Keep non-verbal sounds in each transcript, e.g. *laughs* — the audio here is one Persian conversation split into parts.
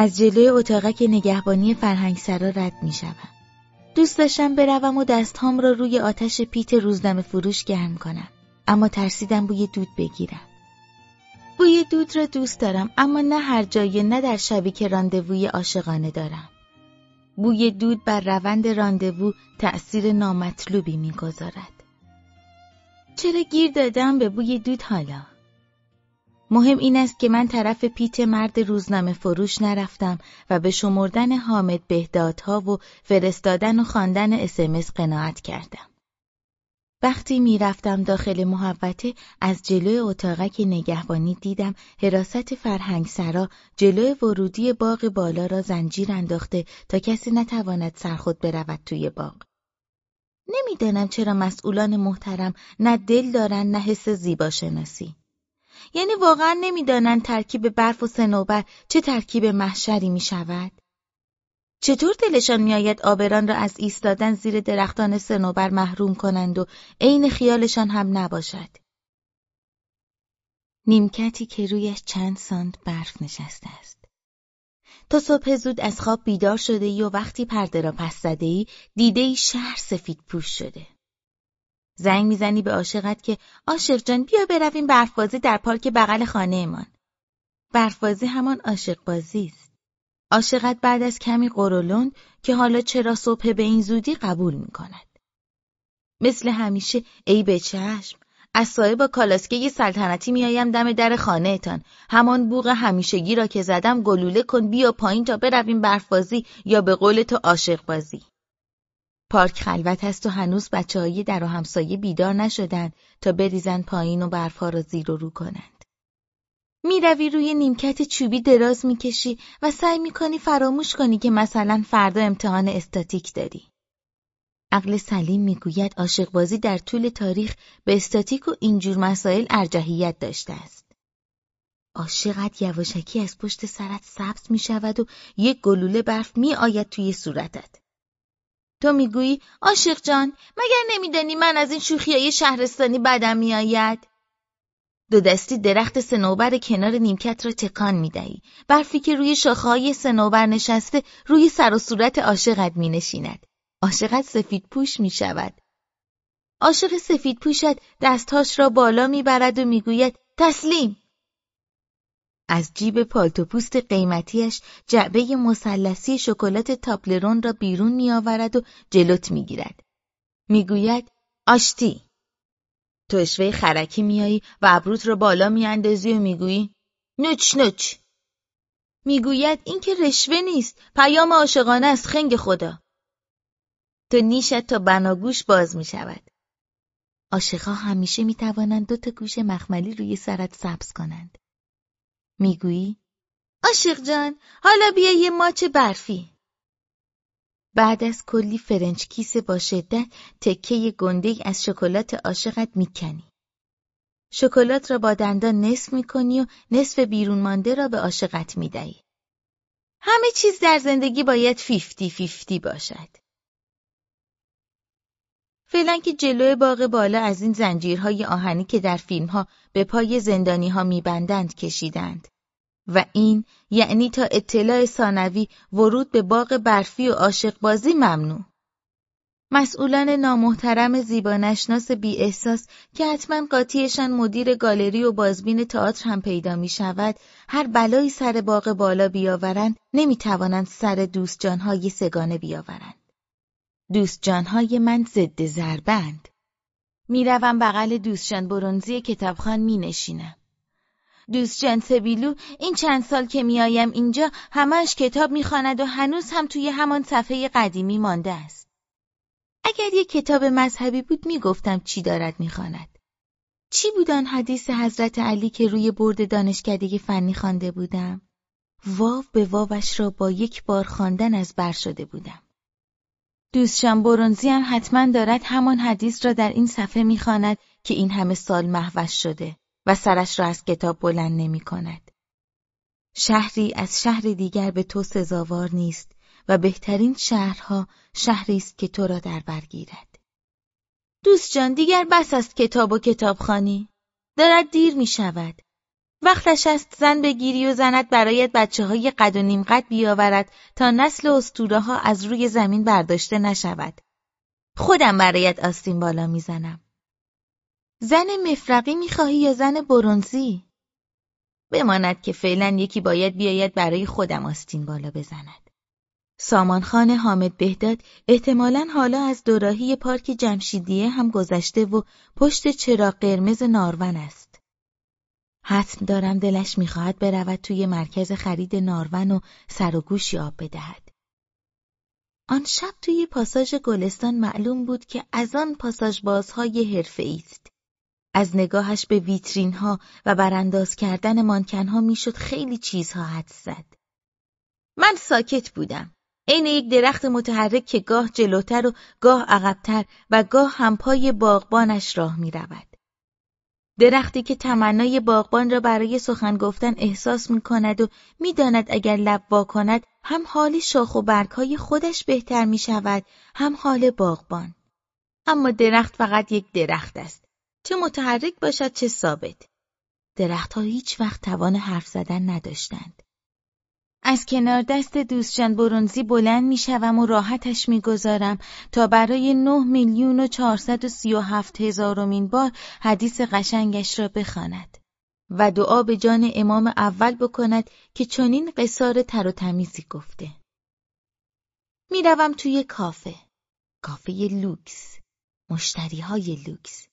از جلوی اتاقک نگهبانی فرهنگ سرا رد می شوم. دوست داشتم بروم و دستهام را روی آتش پیت روزنامه فروش گرم کنم. اما ترسیدم بوی دود بگیرم. بوی دود را دوست دارم اما نه هر جایی نه در شبی که راندووی عاشقانه دارم. بوی دود بر روند راندوو تأثیر نامطلوبی می‌گذارد. چرا گیر دادم به بوی دود حالا؟ مهم این است که من طرف پیت مرد روزنامه فروش نرفتم و به شمردن حامد بهدادها و فرستادن و خواندن اسمس قناعت کردم. وقتی می‌رفتم داخل محوطه از جلوی اتاقک نگهبانی دیدم حراست فرهنگ سرا جلوی ورودی باغ بالا را زنجیر انداخته تا کسی نتواند سرخود برود توی باغ. نمی‌دانم چرا مسئولان محترم نه دل دارن نه حس زیبا شناسی. یعنی واقعا نمی‌دانند ترکیب برف و سنوبر چه ترکیب محشری می شود؟ چطور دلشان میآید آبران را از ایستادن زیر درختان سنوبر محروم کنند و عین خیالشان هم نباشد؟ نیمکتی که رویش چند سانت برف نشسته است. تا صبح زود از خواب بیدار شده ای و وقتی پرده را پس زده ای دیده ای شهر سفید پوش شده. زنگ می‌زنی به عاشقت که عاشق جان بیا برویم برفبازی در پارک بغل خانه برف برفبازی همان عاشق بازی است. عاشقت بعد از کمی قرولند که حالا چرا صبح به این زودی قبول می کند. مثل همیشه ای به چشم از سایه با کالاسکه سلطنتی میآیم دم در خانهتان همان بوغ همیشگی را که زدم گلوله کن بیا پایین تا برویم برفبازی یا به قول تو عاشق بازی پارک خلوت است و هنوز بچه در و همسایه بیدار نشدند تا بریزند پایین و برفها را زیر و رو کنند. می‌روی روی نیمکت چوبی دراز می‌کشی و سعی می‌کنی فراموش کنی که مثلا فردا امتحان استاتیک داری. عقل سلیم می‌گوید عاشق بازی در طول تاریخ به استاتیک و اینجور مسائل ارجحیت داشته است. عاشقت یواشکی از پشت سرت سبز می شود و یک گلوله برف می آید توی صورتت. تو می‌گویی عاشق جان مگر نمیدانی من از این شوخیای شهرستانی بدم میآید؟ دو دستی درخت سنوبر کنار نیمکت را تکان می‌دهی. برفی که روی شاخههای سنوبر نشسته روی سر و صورت عاشقت مینشیند. عاشقت سفید پوش می شود عاشق سفید پوشت دستهاش را بالا می‌برد و می‌گوید تسلیم! از جیب پالتوپوست قیمتیش جعبه مثلثی شکلات تاپلرون را بیرون میآورد و جلوت می‌گیرد. می‌گوید آشتی. تو اشوه خرکی میایی و ابروت را بالا میاندازی و می‌گویی نوچ نوچ. می‌گوید این که رشوه نیست پیام عاشقانه از خنگ خدا. تو نیشت تا بناگوش باز می شود. عاشقها همیشه می توانند دو تا گوش مخملی روی سرت سبز کنند. می‌گویی؟ عاشق جان حالا بیا یه ماچ برفی. بعد از کلی French kiss با شدت تکه گنده از شکلات عاشقت می‌کنی. شکلات را با دندان نصف می‌کنی و نصف بیرون مانده را به عاشقت می‌دهی. همه چیز در زندگی باید fifty fifty باشد. فعلا که جلوی باغ بالا از این زنجیرهای آهنی که در فیلمها به پای زندانی ها میبندند کشیدند و این یعنی تا اطلاع ثانوی ورود به باغ برفی و عاشق بازی ممنوع. مسئولان نامحترم زیبا نشناس بی احساس که حتما قاطیشان مدیر گالری و بازبین تئاتر هم پیدا می شود هر بلایی سر باغ بالا بیاورند نمی توانند سر دوست جانهای سگانه بیاورند. دوست جانهای من ضد ضربند. می‌روم بغل دوستجان برونزی کتابخان می نشینم. دوست جان سبیلو این چند سال که میایم اینجا همش کتاب می‌خواند و هنوز هم توی همان صفحه قدیمی مانده است. اگر یک کتاب مذهبی بود می‌گفتم چی دارد می‌خواند. چی بود آن حدیث حضرت علی که روی برد دانشکده فنی خوانده بودم؟ واو به واوش را با یک بار خواندن از بر شده بودم. دوستشان برونزی هم حتما دارد همان حدیث را در این صفحه می‌خواند که این همه سال محوش شده و سرش را از کتاب بلند نمی کند. شهری از شهر دیگر به تو سزاوار نیست و بهترین شهرها شهری است که تو را در بر گیرد. دوست جان دیگر بس است کتاب و کتابخانی. دارد دیر می شود. وقتش است زن بگیری و زنت برایت بچه های قد و نیم قد بیاورد تا نسل استوره ها از روی زمین برداشته نشود. خودم برایت آستین بالا می‌زنم. زن مفرقی می‌خواهی یا زن برونزی؟ بماند که فعلا یکی باید بیاید برای خودم آستین بالا بزند. سامانخان حامد بهداد احتمالا حالا از دوراهی پارک جمشیدیه هم گذشته و پشت چراغ قرمز نارون است. حتم دارم دلش می‌خواهد برود توی مرکز خرید نارون و سر و گوشی آب بدهد. آن شب توی پاساژ گلستان معلوم بود که از آن پاساژ بازهای حرفه است. از نگاهش به ویترین ها و برانداز کردن مانکن ها می‌شد خیلی چیزها حد زد. من ساکت بودم. عین یک درخت متحرک که گاه جلوتر و گاه عقبتر و گاه هم پای باغبانش راه می رود. درختی که تمنای باغبان را برای سخن گفتن احساس می کند و می داند اگر لب وا کند هم حال شاخ و برگهای خودش بهتر می شود هم حال باغبان. اما درخت فقط یک درخت است. چه متحرک باشد چه ثابت. درختها هیچ وقت توان حرف زدن نداشتند. از کنار دست دوستجان برونزی بلند می‌شوم و راحتش می‌گذارم تا برای نه میلیون و چهارصد و سی و هفت هزارمین بار حدیث قشنگش را بخواند و دعا به جان امام اول بکند که چنین قصار تر و تمیزی گفته. می‌روم توی کافه. کافه لوکس. مشتری های لوکس.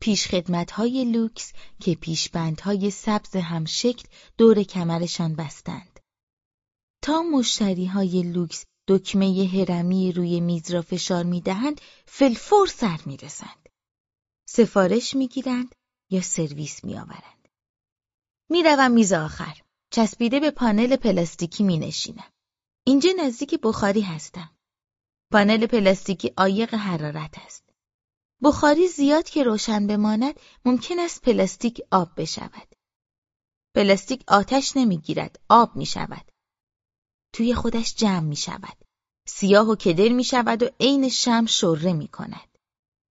پیشخدمت های لوکس که پیشبندهای سبز همشکل دور کمرشان بستند. تا مشتری های لوکس دکمه هرمی روی میز را فشار می‌دهند فلفور سر می‌رسند. سفارش می‌گیرند یا سرویس میآورند. می‌روم میز آخر. چسبیده به پانل پلاستیکی می نشینم. اینجا نزدیک بخاری هستم. پانل پلاستیکی عایق حرارت است. بخاری زیاد که روشن بماند ممکن است پلاستیک آب بشود. پلاستیک آتش نمی‌گیرد، آب می شود. توی خودش جمع می شود. سیاه و کدر می شود و عین شمع شره می کند.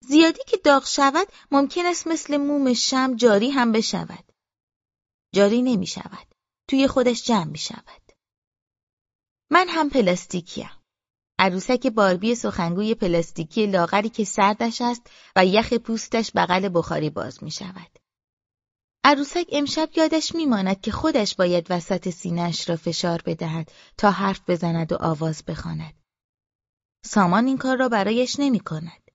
زیادی که داغ شود ممکن است مثل موم شم جاری هم بشود. جاری نمی شود. توی خودش جمع می شود. من هم پلاستیکیم. عروسک باربی سخنگوی پلاستیکی لاغری که سردش است و یخ پوستش بغل بخاری باز می شود. عروسک امشب یادش میماند که خودش باید وسط سینهش را فشار بدهد تا حرف بزند و آواز بخواند. سامان این کار را برایش نمی کند.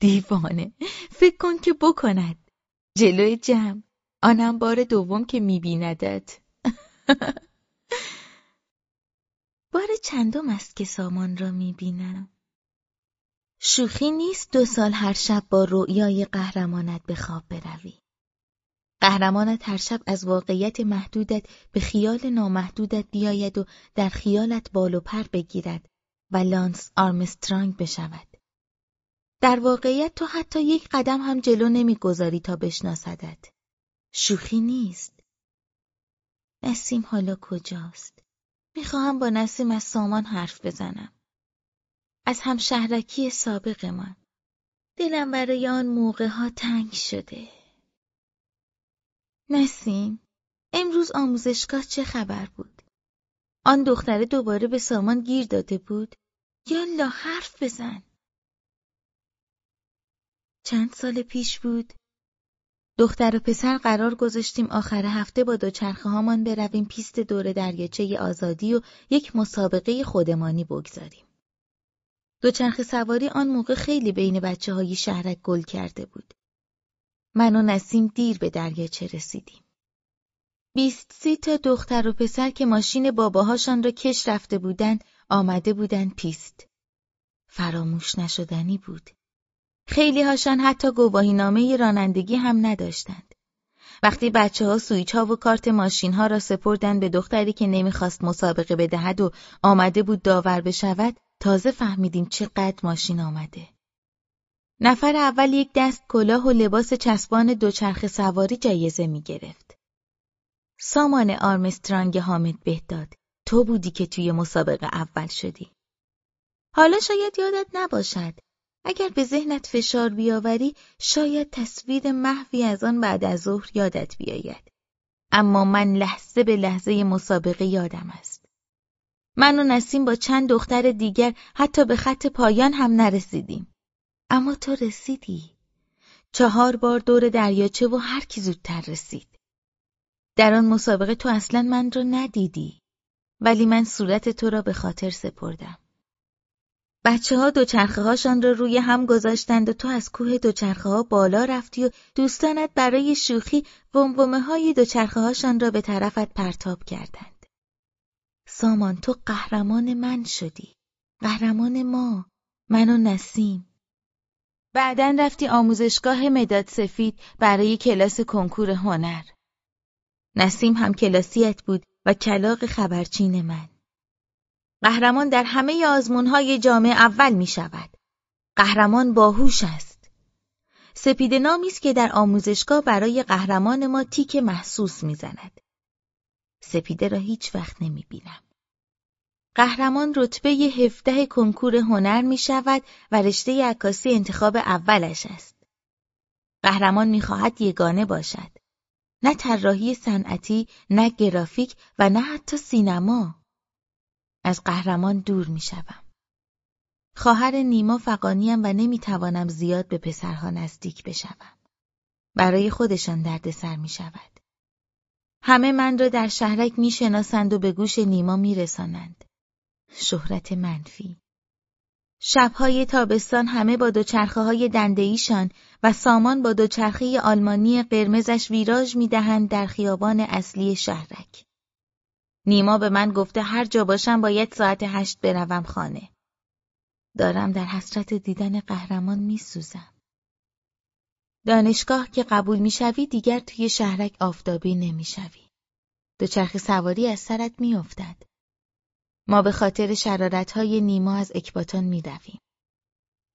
دیوانه فکر کن که بکند. جلوی جمع آنم بار دوم که میبیندت. *laughs* بار چندم است که سامان را می‌بینم. شوخی نیست دو سال هر شب با رؤیای قهرمانت به خواب بروی. قهرمانت هر شب از واقعیت محدودت به خیال نامحدودت بیاید و در خیالت بال و پر بگیرد و لانس آرمسترانگ بشود. در واقعیت تو حتی یک قدم هم جلو نمی‌گذاری تا بشناسدت. شوخی نیست. نسیم حالا کجاست؟ می‌خواهم با نسیم از سامان حرف بزنم. از هم شهرکی سابقمان. دلم برای آن موقع ها تنگ شده. نسیم امروز آموزشگاه چه خبر بود؟ آن دختره دوباره به سامان گیر داده بود؟ یالا حرف بزن. چند سال پیش بود؟ دختر و پسر قرار گذاشتیم آخر هفته با دوچرخه هامان برویم پیست دور دریاچه آزادی و یک مسابقه خودمانی بگذاریم. دوچرخه سواری آن موقع خیلی بین بچه های شهرک گل کرده بود. من و نسیم دیر به دریاچه رسیدیم. بیست سی تا دختر و پسر که ماشین باباهاشان را کش رفته بودند آمده بودند پیست. فراموش نشدنی بود. خیلی هاشان حتی گواهی نامه رانندگی هم نداشتند. وقتی بچه ها سویچ ها و کارت ماشین ها را سپردند به دختری که نمی‌خواست مسابقه بدهد و آمده بود داور بشود تازه فهمیدیم چقدر ماشین آمده. نفر اول یک دست کلاه و لباس چسبان دوچرخ سواری جایزه می گرفت. سامان آرمسترانگ حامد بهداد تو بودی که توی مسابقه اول شدی. حالا شاید یادت نباشد. اگر به ذهنت فشار بیاوری شاید تصویر محوی از آن بعد از ظهر یادت بیاید. اما من لحظه به لحظه مسابقه یادم است. من و نسیم با چند دختر دیگر حتی به خط پایان هم نرسیدیم. اما تو رسیدی. چهار بار دور دریاچه و هر کی زودتر رسید. در آن مسابقه تو اصلا من را ندیدی. ولی من صورت تو را به خاطر سپردم. بچه ها دوچرخه هاشان را روی هم گذاشتند و تو از کوه دوچرخه ها بالا رفتی و دوستانت برای شوخی ومومه های دوچرخه هاشان را به طرفت پرتاب کردند. سامان تو قهرمان من شدی. قهرمان ما. من و نسیم. بعدا رفتی آموزشگاه مداد سفید برای کلاس کنکور هنر. نسیم هم کلاسیت بود و کلاق خبرچین من. قهرمان در همه آزمونهای جامعه اول می شود. قهرمان باهوش است. سپید نامی است که در آموزشگاه برای قهرمان ما تیک محسوس می‌زند. سپیده را هیچ وقت نمی بینم. قهرمان رتبه هفته کنکور هنر می شود و رشته عکاسی انتخاب اولش است. قهرمان می خواهد یگانه باشد. نه طراحی صنعتی، نه گرافیک و نه حتی سینما. از قهرمان دور می شوم. خواهر نیما فقانیم و نمی‌توانم زیاد به پسرها نزدیک بشوم. برای خودشان دردسر می شود. همه من را در شهرک می شناسند و به گوش نیما می رسانند. شهرت منفی. شبهای تابستان همه با دوچرخه های دندهیشان و سامان با دوچرخه آلمانی قرمزش ویراژ می دهند در خیابان اصلی شهرک. نیما به من گفته هر جا باشم باید ساعت هشت بروم خانه. دارم در حسرت دیدن قهرمان می سوزم. دانشگاه که قبول می‌شوی دیگر توی شهرک آفتابی نمی‌شوی. دوچرخه سواری از سرت میافتد. ما به خاطر های نیما از اکباتان میدویم.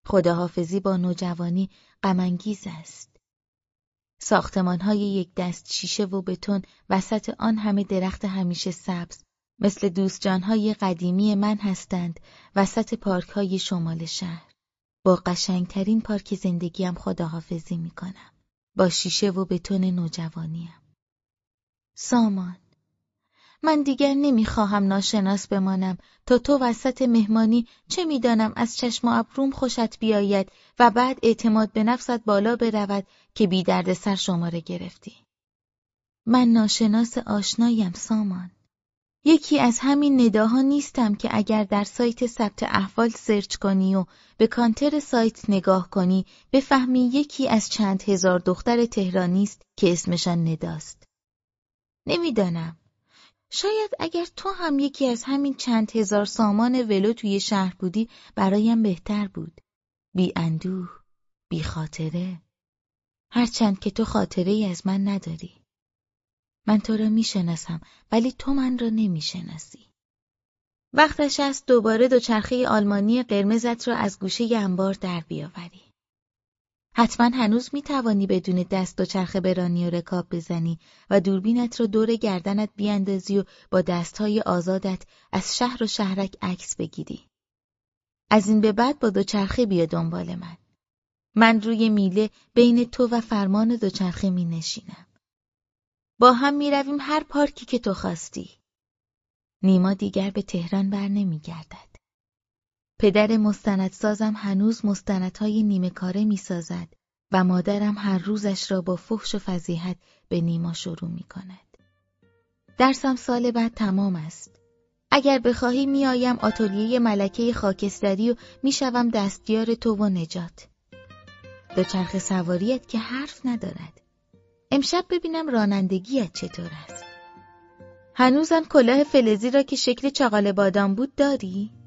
خداحافظی با نوجوانی غمانگیز است. های یک دست شیشه و بتون وسط آن همه درخت همیشه سبز مثل دوستجانهای قدیمی من هستند وسط پارک های شمال شهر. با قشنگترین پارک زندگیم خداحافظی می کنم. با شیشه و بتون نوجوانیم. سامان من دیگر نمی‌خواهم ناشناس بمانم تا تو وسط مهمانی چه می‌دانم از چشم و ابروم خوشت بیاید و بعد اعتماد به نفست بالا برود که بی درد سر شماره گرفتی. من ناشناس آشنایم سامان. یکی از همین نداها نیستم که اگر در سایت ثبت احوال سرچ کنی و به کانتر سایت نگاه کنی بفهمی یکی از چند هزار دختر تهرانی است که اسمشان نداست. نمی‌دانم شاید اگر تو هم یکی از همین چند هزار سامان ولو توی شهر بودی برایم بهتر بود. بی اندوه، بی خاطره. هرچند که تو خاطره ای از من نداری. من تو را می‌شناسم ولی تو من را نمی‌شناسی. وقتش است دوباره دوچرخه آلمانی قرمزت را از گوشه انبار در بیاوری. حتما هنوز می توانی بدون دست و چرخ برانی و رکاب بزنی و دوربینت را دور گردنت بیاندازی و با دستهای آزادت از شهر و شهرک عکس بگیری. از این به بعد با دوچرخه بیا دنبال من. من روی میله بین تو و فرمان دوچرخه می نشینم. با هم می رویم هر پارکی که تو خواستی. نیما دیگر به تهران بر نمی گردد. پدر مستندسازم هنوز مستندهای نیمه کاره می سازد و مادرم هر روزش را با فحش و فضیحت به نیما شروع می کند. درسم سال بعد تمام است. اگر بخواهی میآیم آتلیه ملکه خاکستری و می‌شوم دستیار تو و نجات. دوچرخ سواریت که حرف ندارد. امشب ببینم رانندگیت چطور است. هنوزم کلاه فلزی را که شکل چاقال بادام بود داری؟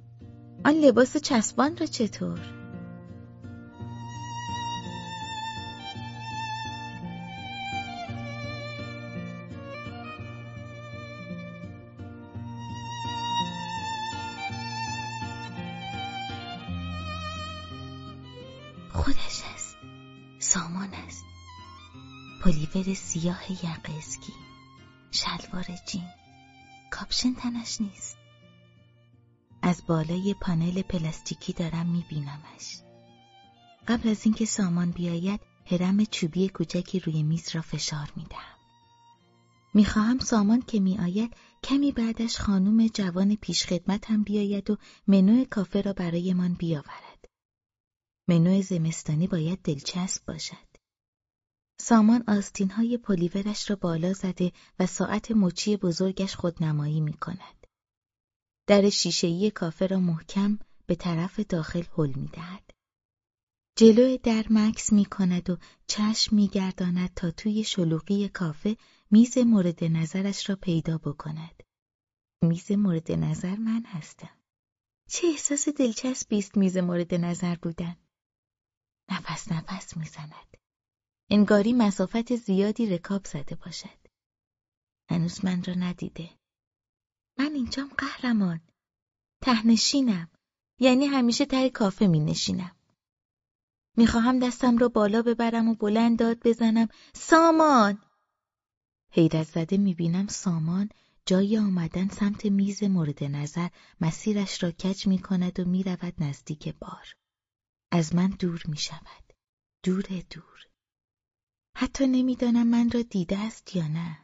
آن لباس چسبان را چطور؟ خودش است. سامان است. پلیور سیاه یقه اسکی شلوار جین. کاپشن تنش نیست. از بالای پانل پلاستیکی دارم میبینمش. قبل از اینکه سامان بیاید هرم چوبی کوچکی روی میز را فشار میدم. می‌خواهم سامان که میآید کمی بعدش خانوم جوان پیشخدمت هم بیاید و منو کافه را برایمان بیاورد. منو زمستانی باید دلچسب باشد. سامان آستین های پلیورش را بالا زده و ساعت مچی بزرگش خودنمایی می کند. در شیشهای کافه را محکم به طرف داخل حل می دهد. جلو در مکس می کند و چشم می گرداند تا توی شلوغی کافه میز مورد نظرش را پیدا بکند. میز مورد نظر من هستم. چه احساس دلچسبی است میز مورد نظر بودن. نفس نفس می‌زند. انگاری مسافت زیادی رکاب زده باشد. هنوز من را ندیده. من اینجام قهرمان. تهنشینم. یعنی همیشه ته کافه می نشینم. می‌خواهم دستم را بالا ببرم و بلند داد بزنم سامان حیرت زده می‌بینم سامان جای آمدن سمت میز مورد نظر مسیرش را کج می کند و می رود نزدیک بار. از من دور می شود. دور دور. حتی نمی‌دانم من را دیده است یا نه.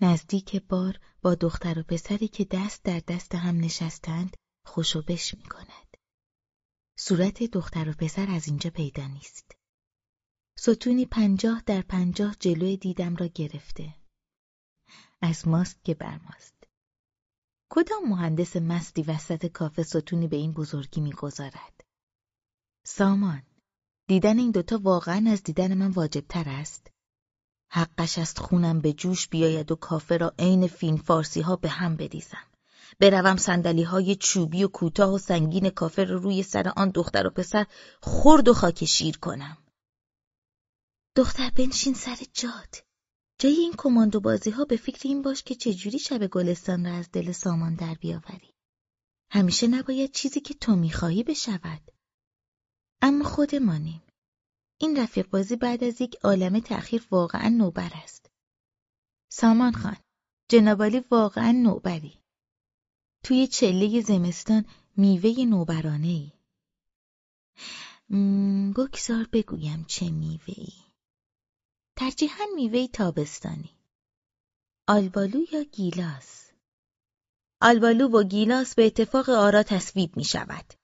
نزدیک بار با دختر و پسری که دست در دست هم نشستند خوشوبش می کند. صورت دختر و پسر از اینجا پیدا نیست. ستونی پنجاه در پنجاه جلوی دیدم را گرفته. از ماست که بر ماست. کدام مهندس مستی وسط کافه ستونی به این بزرگی می‌گذارد؟ سامان، دیدن این دوتا واقعا از دیدن من واجبتر است. حقش است خونم به جوش بیاید و کافه را عین فین فارسی ها به هم بریزم. بروم سندلی های چوبی و کوتاه و سنگین کافه را روی سر آن دختر و پسر خرد و خاک شیر کنم. دختر بنشین سر جاد. جای این کماندو بازی ها به فکر این باش که چجوری شب گلستان را از دل سامان در بیاوری. همیشه نباید چیزی که تو می‌خواهی بشود. اما خودمانیم. این رفیق بازی بعد از یک عالم تأخیر واقعا نوبر است. سامان خان، جنابالی واقعا نوبری. توی چله زمستان میوه نوبرانه ای. بگذار بگویم چه میوه ای. ترجیحاً میوه تابستانی. آلبالو یا گیلاس آلبالو و گیلاس به اتفاق آرا تصویب می شود.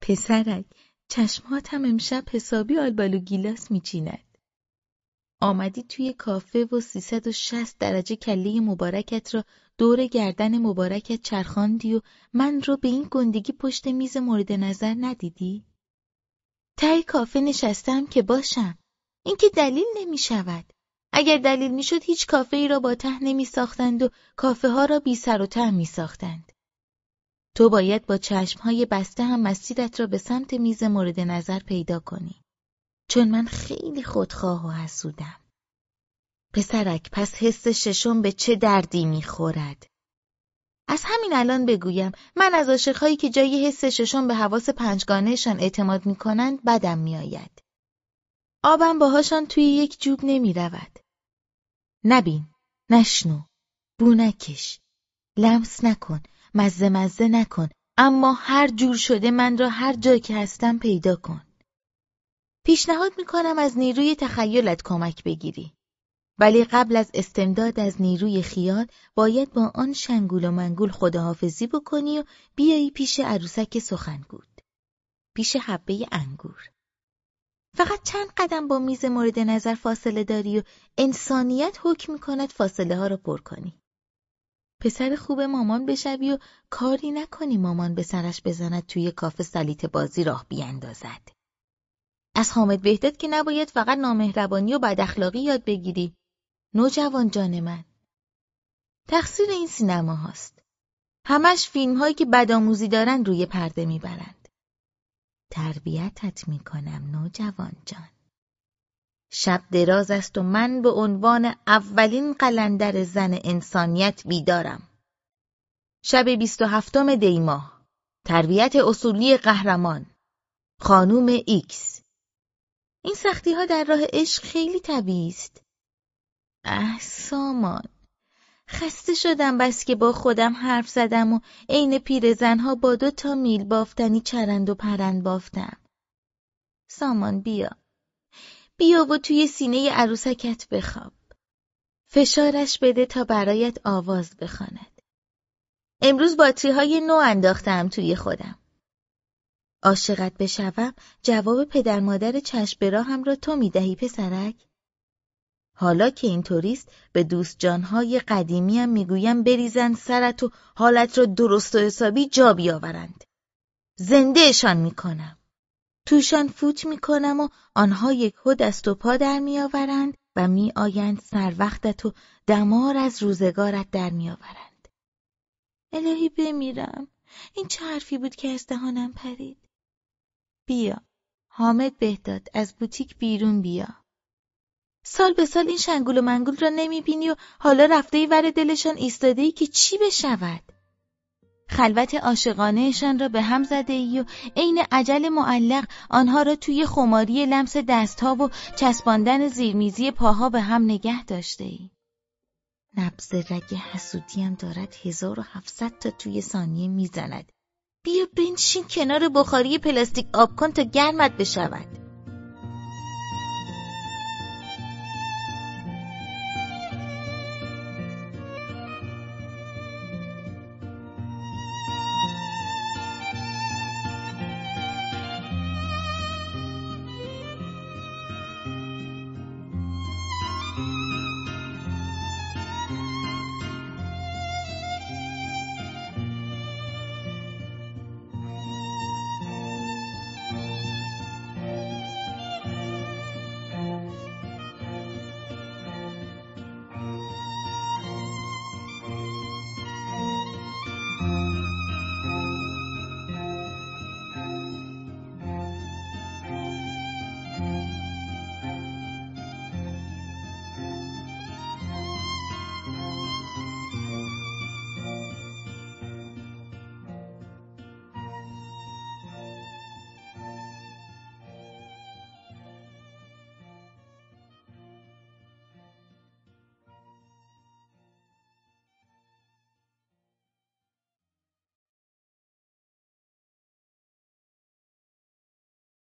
پسرک چشمات هم امشب حسابی آلبالو گیلاس می چیند. آمدی توی کافه و 360 درجه کله مبارکت را دور گردن مبارکت چرخاندی و من رو به این گندگی پشت میز مورد نظر ندیدی؟ تای کافه نشستم که باشم این که دلیل نمی شود. اگر دلیل می شد هیچ کافه ای را با ته نمی ساختند و کافه ها را بی سر و ته می ساختند. تو باید با چشم های بسته هم مسیرت را به سمت میز مورد نظر پیدا کنی. چون من خیلی خودخواه و حسودم. پسرک پس حس ششم به چه دردی می‌خورد؟ از همین الان بگویم من از عاشقهایی که جای حس ششم به حواس پنجگانهشان اعتماد می‌کنند بدم میآید. آبم باهاشان توی یک جوب نمی رود. نبین، نشنو، بو نکش، لمس نکن، مزه مزه نکن، اما هر جور شده من را هر جا که هستم پیدا کن. پیشنهاد می‌کنم از نیروی تخیلت کمک بگیری. ولی قبل از استمداد از نیروی خیال باید با آن شنگول و منگول خداحافظی بکنی و بیایی پیش عروسک سخنگود. پیش حبه انگور. فقط چند قدم با میز مورد نظر فاصله داری و انسانیت حکم می‌کند فاصله ها را پر کنی. پسر خوب مامان بشوی و کاری نکنی مامان به سرش بزند توی کافه سلیت بازی راه بیاندازد. از حامد بهداد که نباید فقط نامهربانی و بد اخلاقی یاد بگیری. نوجوان جان من. تقصیر این سینما هاست. همش فیلم هایی که بدآموزی دارن روی پرده می‌برند. تربیتت می‌کنم نوجوان جان. شب دراز است و من به عنوان اولین قلندر زن انسانیت بیدارم. شب بیست و هفتم دیماه تربیت اصولی قهرمان خانوم ایکس این سختی ها در راه عشق خیلی طبیعی است. اه سامان خسته شدم بس که با خودم حرف زدم و عین پیرزنها با دو تا میل بافتنی چرند و پرند بافتم. سامان بیا. بیا و توی سینه عروسکت بخواب. فشارش بده تا برایت آواز بخواند. امروز باتری های نو انداختم توی خودم. عاشقت بشوم جواب پدر مادر چشم هم را تو می‌دهی پسرک؟ حالا که اینطوریست به دوست جانهای قدیمیم می‌گویم بریزن سرت و حالت را درست و حسابی جا بیاورند. زندهشان می‌کنم. توشان فوت می‌کنم و آنها یک هو دست و پا در میآورند و میآیند سر وقتت و دمار از روزگارت در میآورند. الهی بمیرم. این چه حرفی بود که از دهانم پرید؟ بیا. حامد بهداد از بوتیک بیرون بیا. سال به سال این شنگول و منگول را نمی‌بینی و حالا رفته ای ور دلشان ایستاده ای که چی بشود؟ خلوت عاشقانهشان را به هم زده ای و عین عجل معلق آنها را توی خماری لمس دستها و چسباندن زیرمیزی پاها به هم نگه داشته ای. نبز رگ حسودیم دارد 1700 تا توی ثانیه می‌زند. بیا بنشین کنار بخاری پلاستیک آب کن تا گرمت بشود.